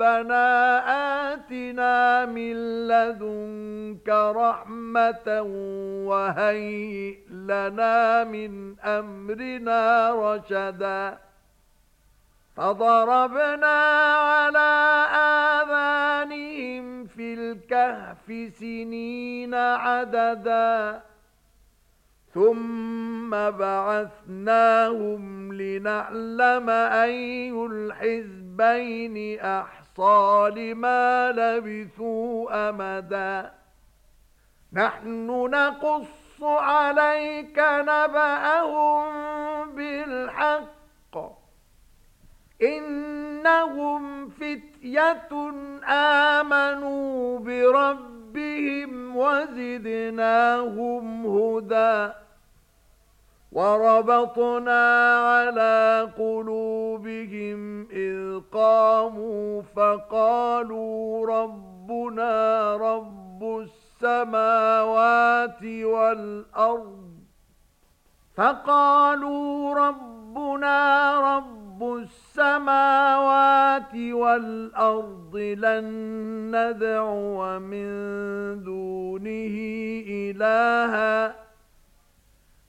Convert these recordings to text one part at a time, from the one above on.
رَبَّنَا آتِنَا مِن لَّدُنكَ رَحْمَةً وَهَيِّئْ لَنَا مِنْ أَمْرِنَا رَشَدًا. فَضَرَبْنَا عَلَى آذَانِهِمْ فِي الْكَهْفِ سِنِينَ عَدَدًا. ثُمَّ بَعَثْنَاهُمْ لِنَعْلَمَ أَيُّ الحزب بَيْنِ أَحْصَى لِمَا لَبِثُوا أَمَدًا. نَحْنُ نَقُصُّ عَلَيْكَ نَبَأَهُمْ بِالْحَقِّ. إِنَّهُمْ فِتْيَةٌ آمَنُوا بِرَبِّهِمْ وَزِدْنَاهُمْ هُدًى. وربطنا على قلوبهم إذ قاموا فقالوا ربنا رب السماوات والأرض فقالوا ربنا رب السماوات والأرض لن ندعو من دونه إلهاً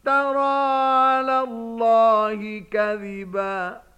افترى على الله كذبا.